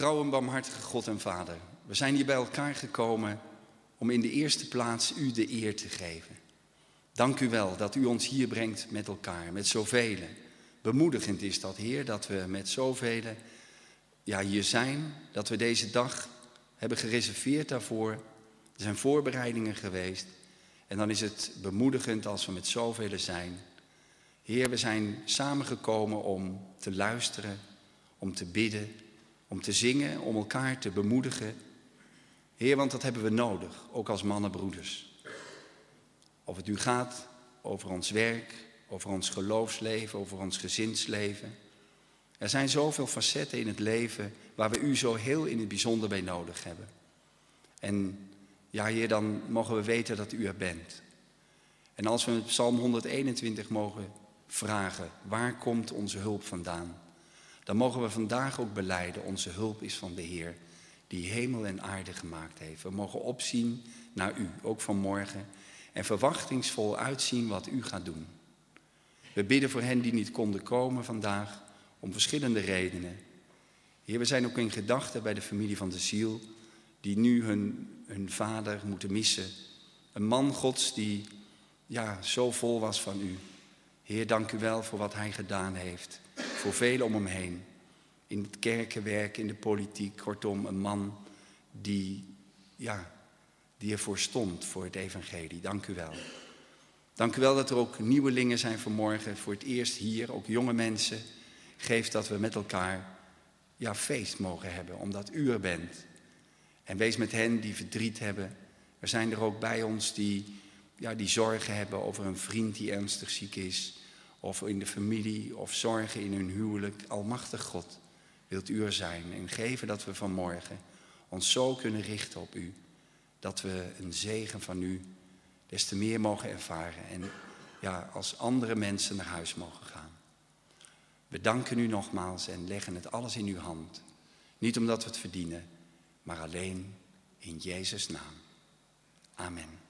Trouw en barmhartige God en Vader, we zijn hier bij elkaar gekomen om in de eerste plaats u de eer te geven. Dank u wel dat u ons hier brengt met elkaar, met zoveel. Bemoedigend is dat, Heer, dat we met zoveel ja, hier zijn, dat we deze dag hebben gereserveerd daarvoor. Er zijn voorbereidingen geweest. En dan is het bemoedigend als we met zoveel zijn. Heer, we zijn samengekomen om te luisteren, om te bidden, om te zingen, om elkaar te bemoedigen. Heer, want dat hebben we nodig, ook als mannenbroeders. Of het nu gaat over ons werk, over ons geloofsleven, over ons gezinsleven. Er zijn zoveel facetten in het leven waar we u zo heel in het bijzonder bij nodig hebben. En ja, Heer, dan mogen we weten dat u er bent. En als we Psalm 121 mogen vragen, waar komt onze hulp vandaan? Dan mogen we vandaag ook beleiden, onze hulp is van de Heer, die hemel en aarde gemaakt heeft. We mogen opzien naar u, ook vanmorgen, en verwachtingsvol uitzien wat u gaat doen. We bidden voor hen die niet konden komen vandaag, om verschillende redenen. Heer, we zijn ook in gedachten bij de familie van de ziel, die nu hun, hun vader moeten missen. Een man Gods die ja, zo vol was van u. Heer, dank u wel voor wat hij gedaan heeft. Voor velen om hem heen. In het kerkenwerk, in de politiek. Kortom, een man die, ja, die ervoor stond voor het evangelie. Dank u wel. Dank u wel dat er ook nieuwelingen zijn vanmorgen. Voor het eerst hier, ook jonge mensen. Geef dat we met elkaar ja, feest mogen hebben, omdat u er bent. En wees met hen die verdriet hebben. Er zijn er ook bij ons die, ja, die zorgen hebben over een vriend die ernstig ziek is. Of in de familie, of zorgen in hun huwelijk. Almachtig God, wilt u er zijn en geven dat we vanmorgen ons zo kunnen richten op u. Dat we een zegen van u des te meer mogen ervaren. En ja, als andere mensen naar huis mogen gaan. We danken u nogmaals en leggen het alles in uw hand. Niet omdat we het verdienen, maar alleen in Jezus' naam. Amen.